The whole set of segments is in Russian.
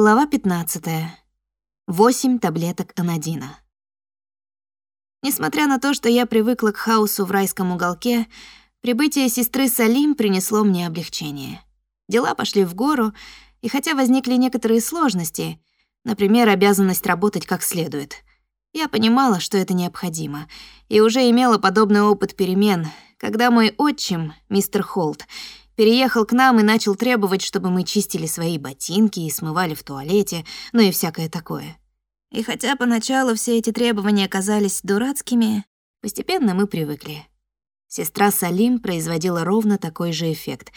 Глава 15. Восемь таблеток анодина. Несмотря на то, что я привыкла к хаосу в райском уголке, прибытие сестры Салим принесло мне облегчение. Дела пошли в гору, и хотя возникли некоторые сложности, например, обязанность работать как следует, я понимала, что это необходимо, и уже имела подобный опыт перемен, когда мой отчим, мистер Холт, переехал к нам и начал требовать, чтобы мы чистили свои ботинки и смывали в туалете, ну и всякое такое. И хотя поначалу все эти требования казались дурацкими, постепенно мы привыкли. Сестра Салим производила ровно такой же эффект.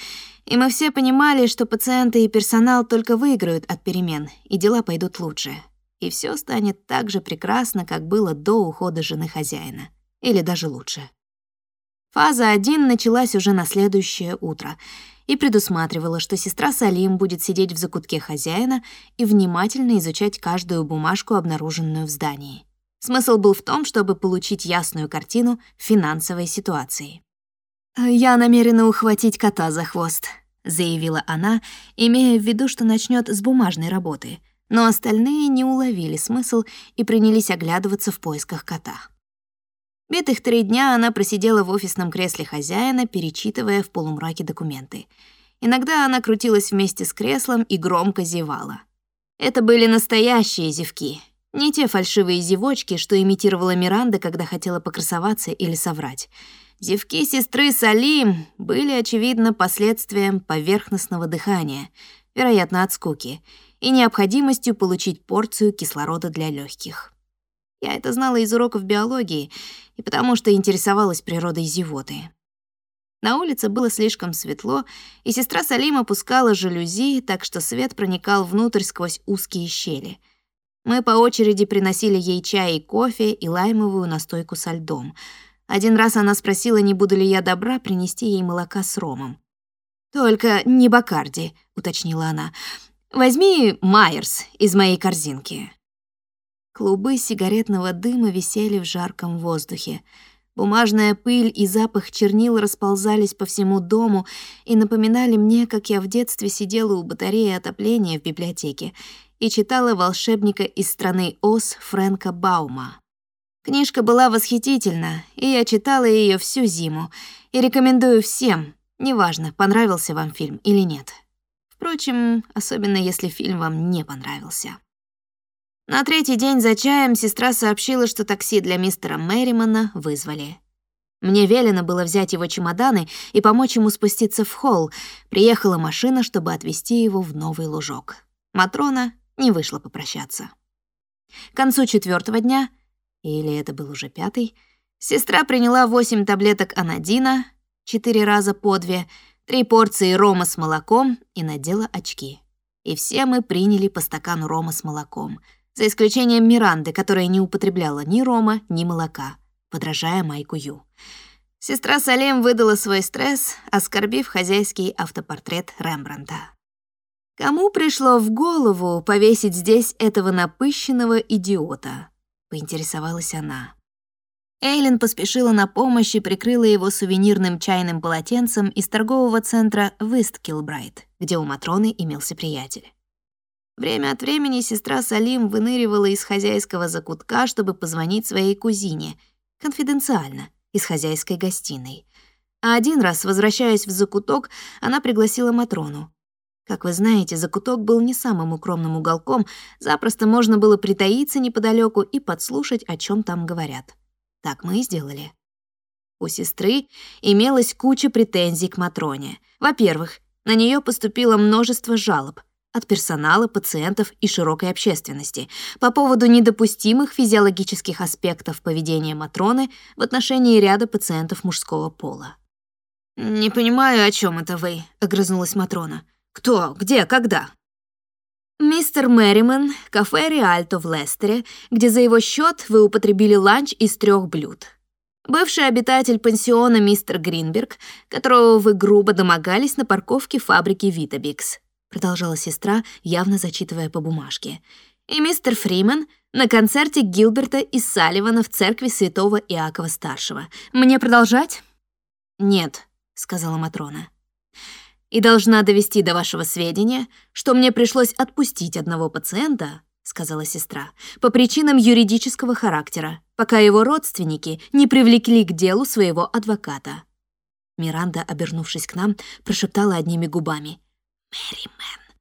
И мы все понимали, что пациенты и персонал только выиграют от перемен, и дела пойдут лучше. И все станет так же прекрасно, как было до ухода жены хозяина. Или даже лучше. Фаза 1 началась уже на следующее утро и предусматривала, что сестра Салим будет сидеть в закутке хозяина и внимательно изучать каждую бумажку, обнаруженную в здании. Смысл был в том, чтобы получить ясную картину финансовой ситуации. «Я намерена ухватить кота за хвост», — заявила она, имея в виду, что начнет с бумажной работы, но остальные не уловили смысл и принялись оглядываться в поисках кота. Битых три дня она просидела в офисном кресле хозяина, перечитывая в полумраке документы. Иногда она крутилась вместе с креслом и громко зевала. Это были настоящие зевки, не те фальшивые зевочки, что имитировала Миранда, когда хотела покрасоваться или соврать. Зевки сестры Салим были, очевидно, последствием поверхностного дыхания, вероятно, от скуки, и необходимостью получить порцию кислорода для легких. Я это знала из уроков биологии и потому что интересовалась природой зевоты. На улице было слишком светло, и сестра Салим опускала жалюзи, так что свет проникал внутрь сквозь узкие щели. Мы по очереди приносили ей чай и кофе и лаймовую настойку со льдом. Один раз она спросила, не буду ли я добра принести ей молока с ромом. «Только не Бакарди», — уточнила она. «Возьми Майерс из моей корзинки». Клубы сигаретного дыма висели в жарком воздухе. Бумажная пыль и запах чернил расползались по всему дому и напоминали мне, как я в детстве сидела у батареи отопления в библиотеке и читала «Волшебника из страны Оз» Фрэнка Баума. Книжка была восхитительна, и я читала ее всю зиму, и рекомендую всем, неважно, понравился вам фильм или нет. Впрочем, особенно если фильм вам не понравился. На третий день за чаем сестра сообщила, что такси для мистера Мэримана вызвали. Мне велено было взять его чемоданы и помочь ему спуститься в холл. Приехала машина, чтобы отвезти его в новый лужок. Матрона не вышла попрощаться. К концу четвертого дня, или это был уже пятый, сестра приняла восемь таблеток анодина, четыре раза по две, три порции рома с молоком и надела очки. И все мы приняли по стакану рома с молоком — за исключением Миранды, которая не употребляла ни рома, ни молока, подражая Майку Ю. Сестра Салем выдала свой стресс, оскорбив хозяйский автопортрет Рембрандта. Кому пришло в голову повесить здесь этого напыщенного идиота? поинтересовалась она. Эйлин поспешила на помощь и прикрыла его сувенирным чайным полотенцем из торгового центра Висткилбрайт, где у Матроны имелся приятель. Время от времени сестра Салим выныривала из хозяйского закутка, чтобы позвонить своей кузине, конфиденциально, из хозяйской гостиной. А один раз, возвращаясь в закуток, она пригласила Матрону. Как вы знаете, закуток был не самым укромным уголком, запросто можно было притаиться неподалеку и подслушать, о чем там говорят. Так мы и сделали. У сестры имелась куча претензий к Матроне. Во-первых, на нее поступило множество жалоб — от персонала, пациентов и широкой общественности по поводу недопустимых физиологических аспектов поведения Матроны в отношении ряда пациентов мужского пола. «Не понимаю, о чем это вы», — огрызнулась Матрона. «Кто? Где? Когда?» «Мистер Мэриман, кафе «Риальто» в Лестере, где за его счет вы употребили ланч из трех блюд. Бывший обитатель пансиона мистер Гринберг, которого вы грубо домогались на парковке фабрики «Витабикс», продолжала сестра, явно зачитывая по бумажке. И мистер Фриман на концерте Гилберта и Салливана в церкви святого Иакова-старшего. Мне продолжать? Нет, сказала Матрона. И должна довести до вашего сведения, что мне пришлось отпустить одного пациента, сказала сестра, по причинам юридического характера, пока его родственники не привлекли к делу своего адвоката. Миранда, обернувшись к нам, прошептала одними губами. «Мэри Мэн».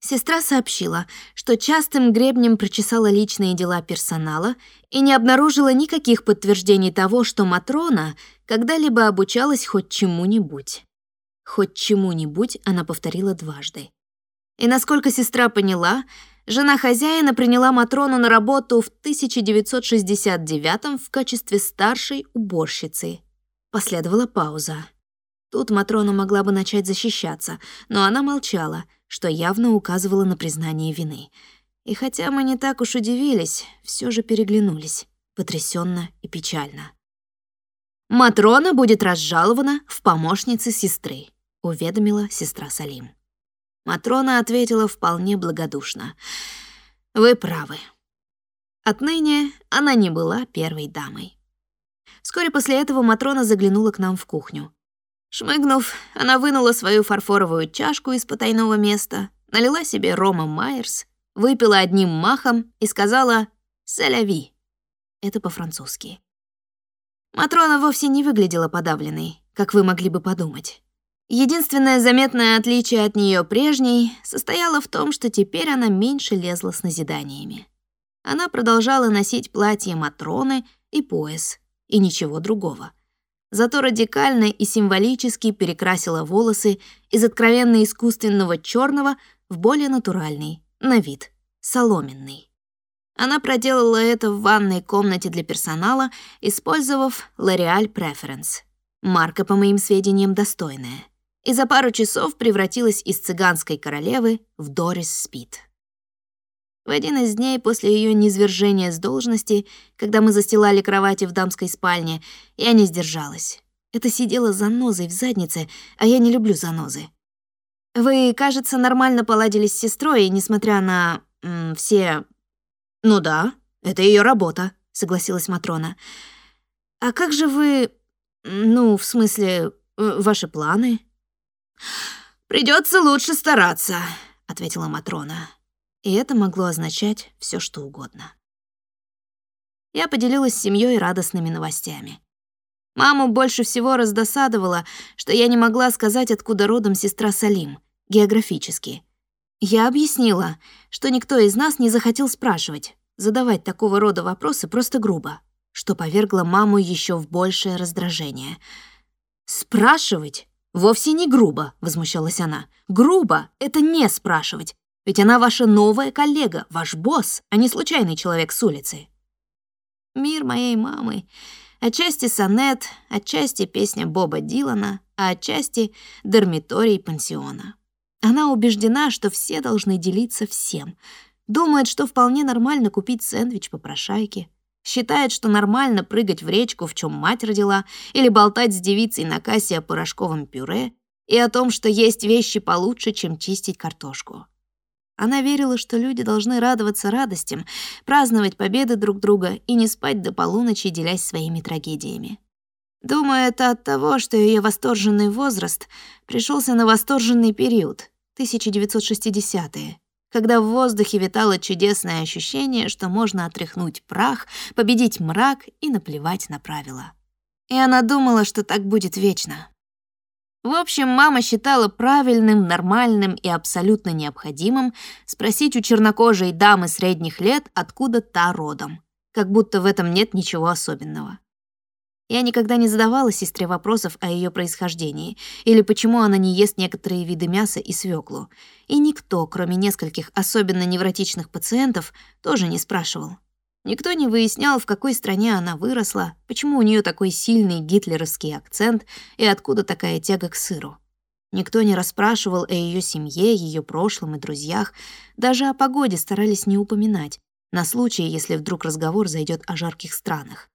Сестра сообщила, что частым гребнем прочесала личные дела персонала и не обнаружила никаких подтверждений того, что Матрона когда-либо обучалась хоть чему-нибудь. Хоть чему-нибудь она повторила дважды. И насколько сестра поняла, жена хозяина приняла Матрону на работу в 1969 в качестве старшей уборщицы. Последовала пауза. Тут Матрона могла бы начать защищаться, но она молчала, что явно указывало на признание вины. И хотя мы не так уж удивились, все же переглянулись, потрясенно и печально. «Матрона будет разжалована в помощнице сестры», — уведомила сестра Салим. Матрона ответила вполне благодушно. «Вы правы». Отныне она не была первой дамой. Вскоре после этого Матрона заглянула к нам в кухню. Шмыгнув, она вынула свою фарфоровую чашку из потайного места, налила себе рома Майерс, выпила одним махом и сказала «Сэляви». Это по-французски. Матрона вовсе не выглядела подавленной, как вы могли бы подумать. Единственное заметное отличие от нее прежней состояло в том, что теперь она меньше лезла с назиданиями. Она продолжала носить платье Матроны и пояс, и ничего другого. Зато радикально и символически перекрасила волосы из откровенно искусственного черного в более натуральный, на вид, соломенный. Она проделала это в ванной комнате для персонала, использовав L'Oreal Preference. Марка, по моим сведениям, достойная. И за пару часов превратилась из цыганской королевы в Дорис Спит. В один из дней после ее низвержения с должности, когда мы застилали кровати в дамской спальне, я не сдержалась. Это сидела занозой в заднице, а я не люблю занозы. Вы, кажется, нормально поладили с сестрой, несмотря на м, все «Ну да, это ее работа», — согласилась Матрона. «А как же вы... Ну, в смысле, ваши планы?» Придется лучше стараться», — ответила Матрона. И это могло означать все, что угодно. Я поделилась с семьей радостными новостями. Маму больше всего раздосадовало, что я не могла сказать, откуда родом сестра Салим, географически — я объяснила, что никто из нас не захотел спрашивать, задавать такого рода вопросы просто грубо, что повергло маму еще в большее раздражение. «Спрашивать? Вовсе не грубо», — возмущалась она. «Грубо — это не спрашивать, ведь она ваша новая коллега, ваш босс, а не случайный человек с улицы». Мир моей мамы — отчасти сонет, отчасти песня Боба Дилана, а отчасти дармиторий пансиона. Она убеждена, что все должны делиться всем. Думает, что вполне нормально купить сэндвич по прошайке. Считает, что нормально прыгать в речку, в чем мать родила, или болтать с девицей на кассе о порошковом пюре и о том, что есть вещи получше, чем чистить картошку. Она верила, что люди должны радоваться радостям, праздновать победы друг друга и не спать до полуночи, делясь своими трагедиями. Думаю, это от того, что ее восторженный возраст пришелся на восторженный период, 1960-е, когда в воздухе витало чудесное ощущение, что можно отряхнуть прах, победить мрак и наплевать на правила. И она думала, что так будет вечно. В общем, мама считала правильным, нормальным и абсолютно необходимым спросить у чернокожей дамы средних лет, откуда та родом, как будто в этом нет ничего особенного. Я никогда не задавала сестре вопросов о ее происхождении или почему она не ест некоторые виды мяса и свеклу. И никто, кроме нескольких особенно невротичных пациентов, тоже не спрашивал. Никто не выяснял, в какой стране она выросла, почему у нее такой сильный гитлеровский акцент и откуда такая тяга к сыру. Никто не расспрашивал о ее семье, ее прошлом и друзьях, даже о погоде старались не упоминать, на случай, если вдруг разговор зайдет о жарких странах.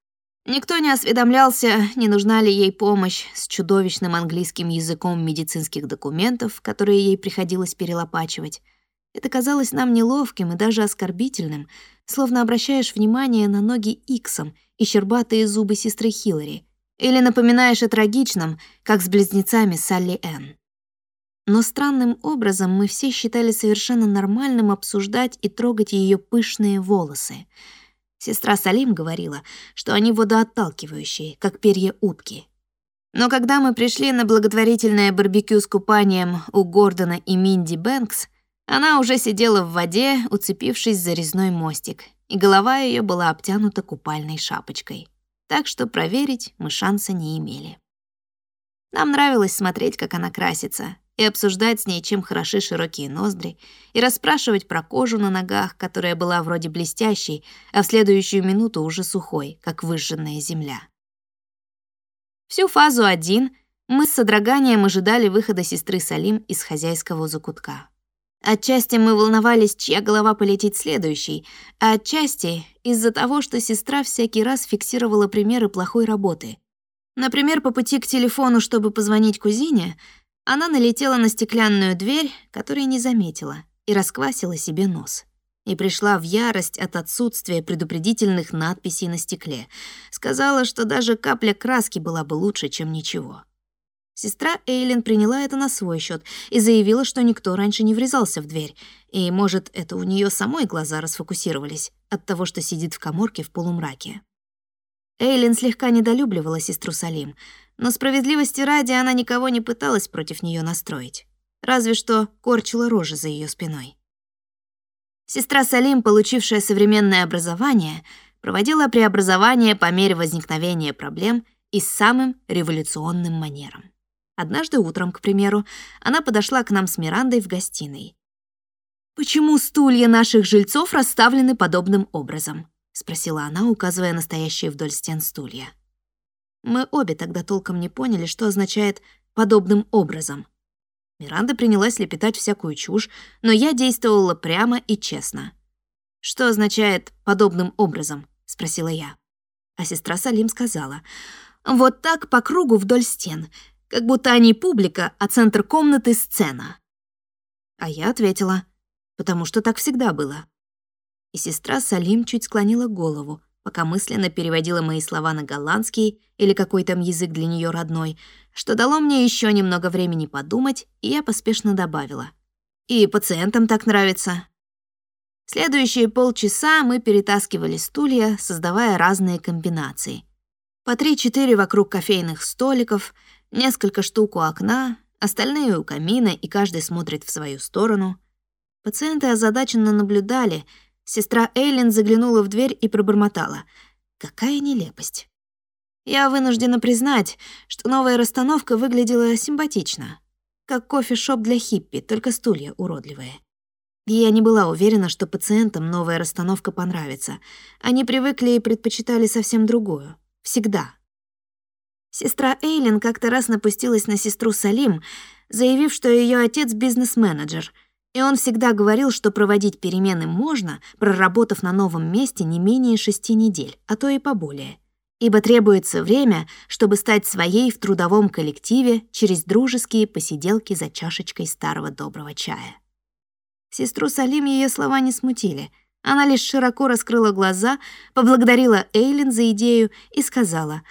Никто не осведомлялся, не нужна ли ей помощь с чудовищным английским языком медицинских документов, которые ей приходилось перелопачивать. Это казалось нам неловким и даже оскорбительным, словно обращаешь внимание на ноги Иксом и щербатые зубы сестры Хиллари, или напоминаешь о трагичном, как с близнецами Салли Энн. но странным образом мы все считали совершенно нормальным обсуждать и трогать ее пышные волосы. Сестра Салим говорила, что они водоотталкивающие, как перья утки. Но когда мы пришли на благотворительное барбекю с купанием у Гордона и Минди Бэнкс, она уже сидела в воде, уцепившись за резной мостик, и голова ее была обтянута купальной шапочкой. Так что проверить мы шанса не имели. Нам нравилось смотреть, как она красится, и обсуждать с ней, чем хороши широкие ноздри, и расспрашивать про кожу на ногах, которая была вроде блестящей, а в следующую минуту уже сухой, как выжженная земля. Всю фазу один мы с содроганием ожидали выхода сестры Салим из хозяйского закутка. Отчасти мы волновались, чья голова полетит следующей, а отчасти из-за того, что сестра всякий раз фиксировала примеры плохой работы. Например, по пути к телефону, чтобы позвонить кузине, она налетела на стеклянную дверь, которую не заметила, и расквасила себе нос. И пришла в ярость от отсутствия предупредительных надписей на стекле. Сказала, что даже капля краски была бы лучше, чем ничего. Сестра Эйлин приняла это на свой счет и заявила, что никто раньше не врезался в дверь. И, может, это у нее самой глаза расфокусировались от того, что сидит в коморке в полумраке. Эйлин слегка недолюбливала сестру Салим, но справедливости ради она никого не пыталась против нее настроить. Разве что корчила рожи за ее спиной. Сестра Салим, получившая современное образование, проводила преобразование по мере возникновения проблем и с самым революционным манером. Однажды утром, к примеру, она подошла к нам с Мирандой в гостиной. «Почему стулья наших жильцов расставлены подобным образом?» — спросила она, указывая настоящие вдоль стен стулья. Мы обе тогда толком не поняли, что означает «подобным образом». Миранда принялась лепетать всякую чушь, но я действовала прямо и честно. «Что означает «подобным образом»?» — спросила я. А сестра Салим сказала, «Вот так по кругу вдоль стен, как будто они публика, а центр комнаты — сцена». А я ответила, «Потому что так всегда было». И сестра Салим чуть склонила голову, пока мысленно переводила мои слова на голландский или какой там язык для нее родной, что дало мне еще немного времени подумать, и я поспешно добавила. «И пациентам так нравится». Следующие полчаса мы перетаскивали стулья, создавая разные комбинации. По три-четыре вокруг кофейных столиков, несколько штук у окна, остальные у камина, и каждый смотрит в свою сторону. Пациенты озадаченно наблюдали — Сестра Эйлин заглянула в дверь и пробормотала. «Какая нелепость». Я вынуждена признать, что новая расстановка выглядела симпатично. Как кофе-шоп для хиппи, только стулья уродливые. Я не была уверена, что пациентам новая расстановка понравится. Они привыкли и предпочитали совсем другую. Всегда. Сестра Эйлин как-то раз напустилась на сестру Салим, заявив, что ее отец бизнес-менеджер — и он всегда говорил, что проводить перемены можно, проработав на новом месте не менее шести недель, а то и поболее. Ибо требуется время, чтобы стать своей в трудовом коллективе через дружеские посиделки за чашечкой старого доброго чая. Сестру Салим ее слова не смутили. Она лишь широко раскрыла глаза, поблагодарила Эйлин за идею и сказала,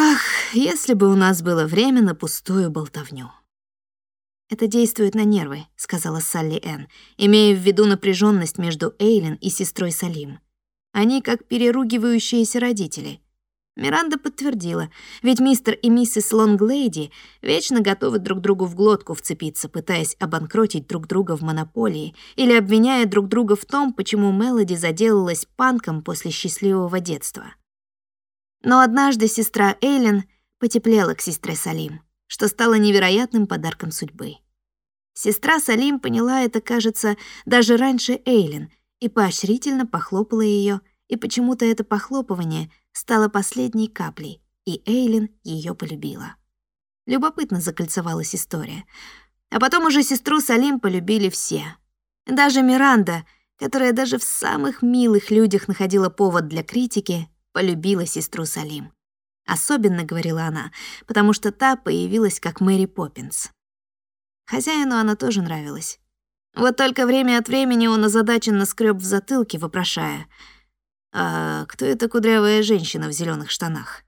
«Ах, если бы у нас было время на пустую болтовню». «Это действует на нервы», — сказала Салли Энн, имея в виду напряженность между Эйлин и сестрой Салим. Они как переругивающиеся родители. Миранда подтвердила, ведь мистер и миссис Лонглейди вечно готовы друг другу в глотку вцепиться, пытаясь обанкротить друг друга в монополии или обвиняя друг друга в том, почему Мелоди заделалась панком после счастливого детства. Но однажды сестра Эйлин потеплела к сестре Салим что стало невероятным подарком судьбы. Сестра Салим поняла это, кажется, даже раньше Эйлин, и поощрительно похлопала ее, и почему-то это похлопывание стало последней каплей, и Эйлин ее полюбила. Любопытно закольцевалась история. А потом уже сестру Салим полюбили все. Даже Миранда, которая даже в самых милых людях находила повод для критики, полюбила сестру Салим. Особенно, говорила она, потому что та появилась как Мэри Поппинс. Хозяину она тоже нравилась. Вот только время от времени он озадаченно скреб в затылке, вопрошая, «А кто эта кудрявая женщина в зеленых штанах?»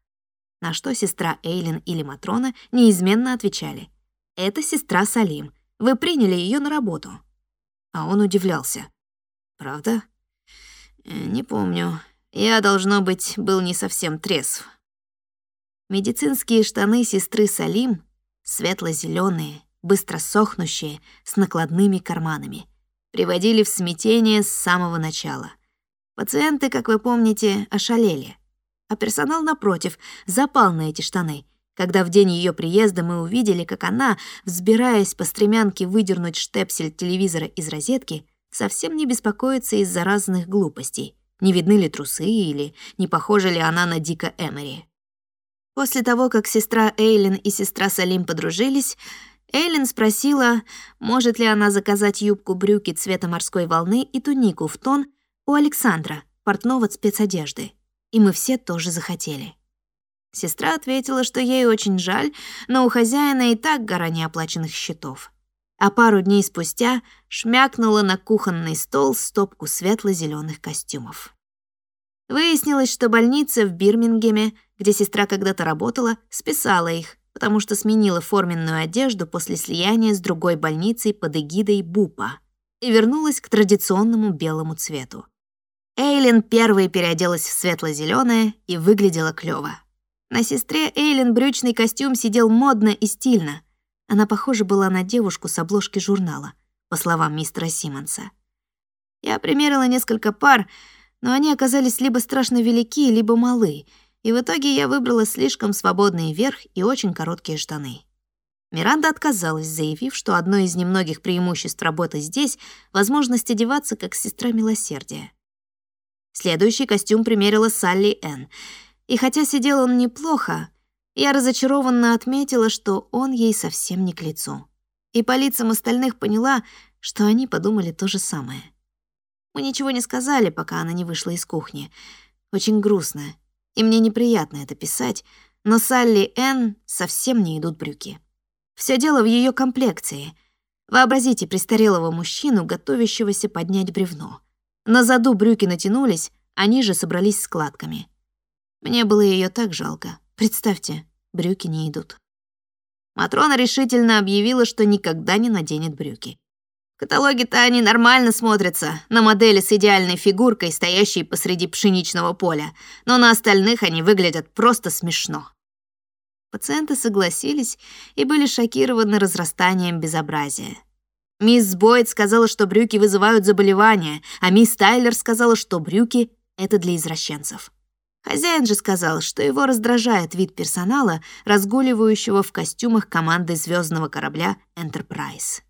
На что сестра Эйлин или Матрона неизменно отвечали, Это сестра Салим. Вы приняли ее на работу». А он удивлялся. «Правда?» «Э, «Не помню. Я, должно быть, был не совсем трезв». Медицинские штаны сестры Салим, светло зеленые быстро сохнущие, с накладными карманами, приводили в смятение с самого начала. Пациенты, как вы помните, ошалели, а персонал, напротив, запал на эти штаны, когда в день ее приезда мы увидели, как она, взбираясь по стремянке выдернуть штепсель телевизора из розетки, совсем не беспокоится из-за разных глупостей, не видны ли трусы или не похожа ли она на Дика Эмери. После того, как сестра Эйлин и сестра Салим подружились, Эйлин спросила, может ли она заказать юбку-брюки цвета морской волны и тунику в тон у Александра, портного спецодежды. И мы все тоже захотели. Сестра ответила, что ей очень жаль, но у хозяина и так гора неоплаченных счетов. А пару дней спустя шмякнула на кухонный стол стопку светло зеленых костюмов. Выяснилось, что больница в Бирмингеме, где сестра когда-то работала, списала их, потому что сменила форменную одежду после слияния с другой больницей под эгидой БУПа и вернулась к традиционному белому цвету. Эйлин первой переоделась в светло зеленое и выглядела клёво. На сестре Эйлин брючный костюм сидел модно и стильно. Она похожа была на девушку с обложки журнала, по словам мистера Симмонса. Я примерила несколько пар, но они оказались либо страшно велики, либо малы — и в итоге я выбрала слишком свободный верх и очень короткие штаны. Миранда отказалась, заявив, что одно из немногих преимуществ работы здесь — возможность одеваться как сестра милосердия. Следующий костюм примерила Салли Энн, и хотя сидел он неплохо, я разочарованно отметила, что он ей совсем не к лицу. И по лицам остальных поняла, что они подумали то же самое. Мы ничего не сказали, пока она не вышла из кухни. Очень грустно, и мне неприятно это писать, но Салли Энн совсем не идут брюки. Все дело в ее комплекции. Вообразите престарелого мужчину, готовящегося поднять бревно. На заду брюки натянулись, они же собрались складками. Мне было ее так жалко. Представьте, брюки не идут. Матрона решительно объявила, что никогда не наденет брюки каталоге-то они нормально смотрятся, на модели с идеальной фигуркой, стоящей посреди пшеничного поля, но на остальных они выглядят просто смешно. Пациенты согласились и были шокированы разрастанием безобразия. Мисс Бойд сказала, что брюки вызывают заболевания, а мисс Тайлер сказала, что брюки — это для извращенцев. Хозяин же сказал, что его раздражает вид персонала, разгуливающего в костюмах команды звездного корабля «Энтерпрайз».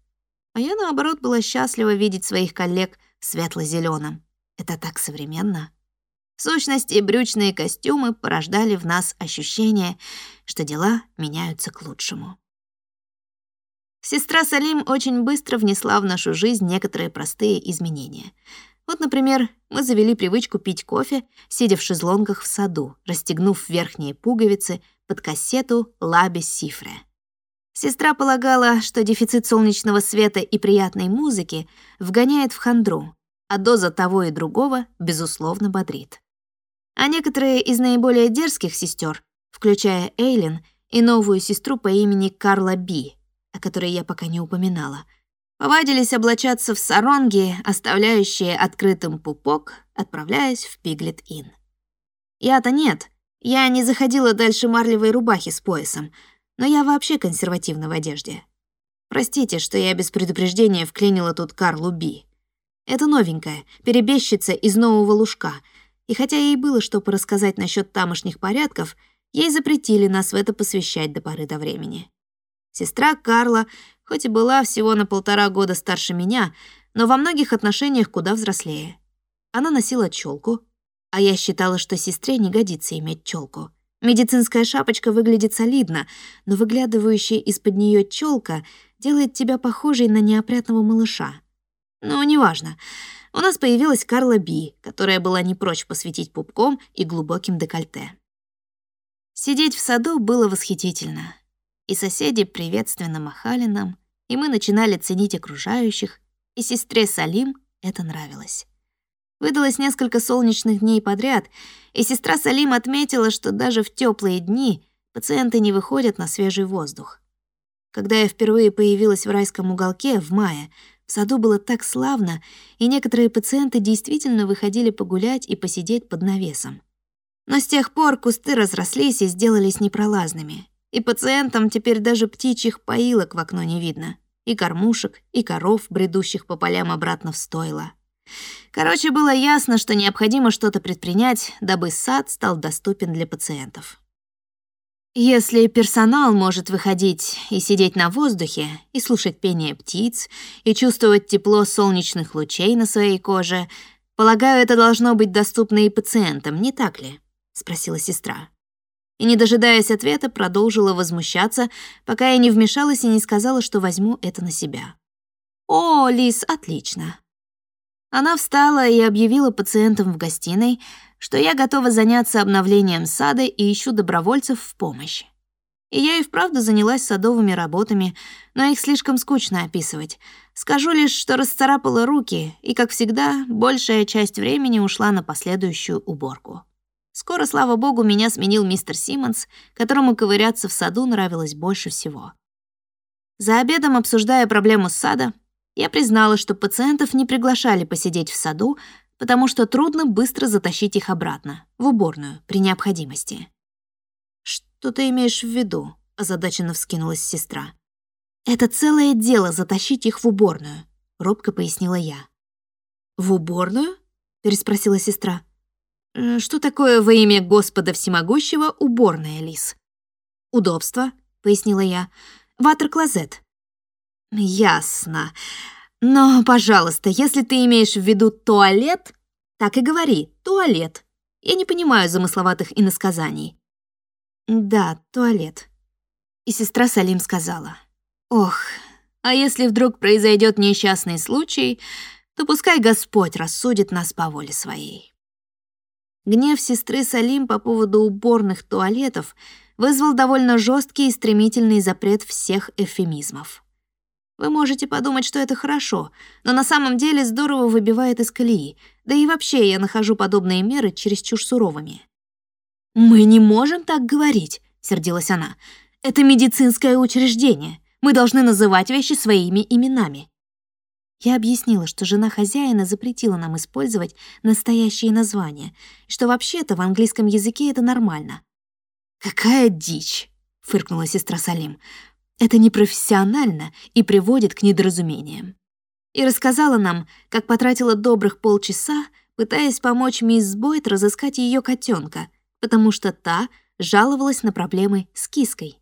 А я, наоборот, была счастлива видеть своих коллег в светло-зелёном. Это так современно. В сущности, брючные костюмы порождали в нас ощущение, что дела меняются к лучшему. Сестра Салим очень быстро внесла в нашу жизнь некоторые простые изменения. Вот, например, мы завели привычку пить кофе, сидя в шезлонгах в саду, расстегнув верхние пуговицы под кассету «Лаби Сифре». Сестра полагала, что дефицит солнечного света и приятной музыки вгоняет в хандру, а доза того и другого, безусловно, бодрит. А некоторые из наиболее дерзких сестер, включая Эйлин и новую сестру по имени Карла Би, о которой я пока не упоминала, повадились облачаться в саронги, оставляющие открытым пупок, отправляясь в Пиглет-Ин. Я-то нет, я не заходила дальше марлевой рубахи с поясом — но я вообще консервативна в одежде. Простите, что я без предупреждения вклинила тут Карлу Би. Это новенькая, перебежчица из Нового Лужка, и хотя ей было что порассказать насчет тамошних порядков, ей запретили нас в это посвящать до поры до времени. Сестра Карла, хоть и была всего на полтора года старше меня, но во многих отношениях куда взрослее. Она носила челку, а я считала, что сестре не годится иметь челку. Медицинская шапочка выглядит солидно, но выглядывающая из-под нее челка делает тебя похожей на неопрятного малыша. Но неважно. У нас появилась Карла Би, которая была не прочь посветить пупком и глубоким декольте. Сидеть в саду было восхитительно. И соседи приветственно махали нам, и мы начинали ценить окружающих, и сестре Салим это нравилось. Выдалось несколько солнечных дней подряд, и сестра Салим отметила, что даже в теплые дни пациенты не выходят на свежий воздух. Когда я впервые появилась в райском уголке в мае, в саду было так славно, и некоторые пациенты действительно выходили погулять и посидеть под навесом. Но с тех пор кусты разрослись и сделались непролазными, и пациентам теперь даже птичьих поилок в окно не видно, и кормушек, и коров, бредущих по полям обратно в стойло. Короче, было ясно, что необходимо что-то предпринять, дабы сад стал доступен для пациентов. Если персонал может выходить и сидеть на воздухе, и слушать пение птиц, и чувствовать тепло солнечных лучей на своей коже, полагаю, это должно быть доступно и пациентам, не так ли? спросила сестра. И не дожидаясь ответа, продолжила возмущаться, пока я не вмешалась и не сказала, что возьму это на себя. О, Лис, отлично. Она встала и объявила пациентам в гостиной, что я готова заняться обновлением сада и ищу добровольцев в помощь. И я и вправду занялась садовыми работами, но их слишком скучно описывать. Скажу лишь, что расцарапала руки, и, как всегда, большая часть времени ушла на последующую уборку. Скоро, слава богу, меня сменил мистер Симмонс, которому ковыряться в саду нравилось больше всего. За обедом, обсуждая проблему сада, я признала, что пациентов не приглашали посидеть в саду, потому что трудно быстро затащить их обратно, в уборную, при необходимости. «Что ты имеешь в виду?» — озадаченно вскинулась сестра. «Это целое дело затащить их в уборную», — робко пояснила я. «В уборную?» — переспросила сестра. «Э, «Что такое во имя Господа Всемогущего уборная, Лис?» «Удобство», — пояснила я. «Ватер-клозет». «Ясно. Но, пожалуйста, если ты имеешь в виду туалет, так и говори, туалет. Я не понимаю замысловатых иносказаний». «Да, туалет». И сестра Салим сказала. «Ох, а если вдруг произойдет несчастный случай, то пускай Господь рассудит нас по воле своей». Гнев сестры Салим по поводу уборных туалетов вызвал довольно жесткий и стремительный запрет всех эвфемизмов. Вы можете подумать, что это хорошо, но на самом деле здорово выбивает из колеи, да и вообще я нахожу подобные меры чересчур суровыми. «Мы не можем так говорить», — сердилась она. «Это медицинское учреждение. Мы должны называть вещи своими именами». Я объяснила, что жена хозяина запретила нам использовать настоящие названия, что вообще-то в английском языке это нормально. «Какая дичь!» — фыркнула сестра Салим. «Это непрофессионально и приводит к недоразумениям». И рассказала нам, как потратила добрых полчаса, пытаясь помочь мисс Бойт разыскать ее котенка, потому что та жаловалась на проблемы с киской.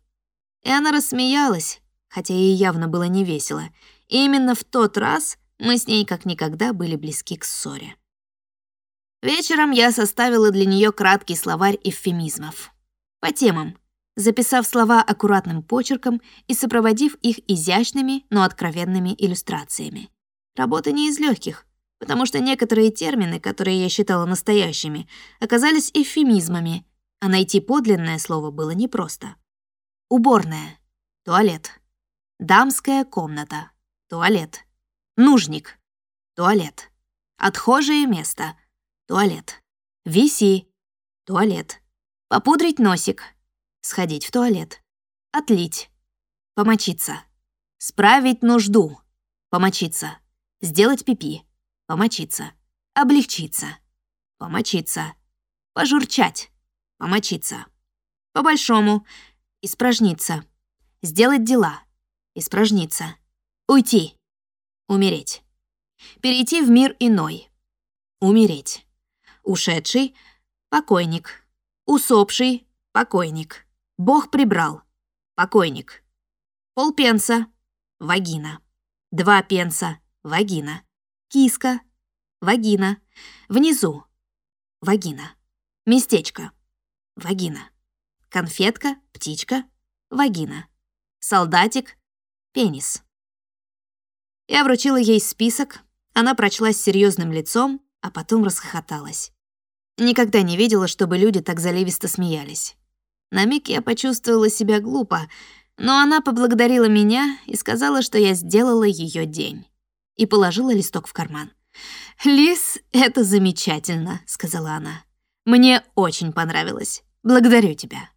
И она рассмеялась, хотя ей явно было невесело, именно в тот раз мы с ней как никогда были близки к ссоре. Вечером я составила для нее краткий словарь эвфемизмов. По темам, записав слова аккуратным почерком и сопроводив их изящными, но откровенными иллюстрациями. Работа не из легких, потому что некоторые термины, которые я считала настоящими, оказались эвфемизмами, а найти подлинное слово было непросто. Уборная, туалет, дамская комната, туалет. Нужник, туалет. Отхожее место, туалет. Виси, туалет. Попудрить носик, сходить в туалет. Отлить, помочиться. Справить нужду, помочиться. Сделать пипи, помочиться. Облегчиться, помочиться. Пожурчать, помочиться. По-большому, испражниться. Сделать дела, испражниться. Уйти. Умереть. Перейти в мир иной. Умереть. Ушедший — покойник. Усопший — покойник. Бог прибрал. Покойник. Полпенса — вагина. Два пенса — вагина. Киска — вагина. Внизу — вагина. Местечко — вагина. Конфетка, птичка — вагина. Солдатик — пенис. Я вручила ей список, она прочла с серьезным лицом, а потом расхохоталась. Никогда не видела, чтобы люди так заливисто смеялись. На миг я почувствовала себя глупо, но она поблагодарила меня и сказала, что я сделала ее день. И положила листок в карман. «Лис, это замечательно», — сказала она. «Мне очень понравилось. Благодарю тебя».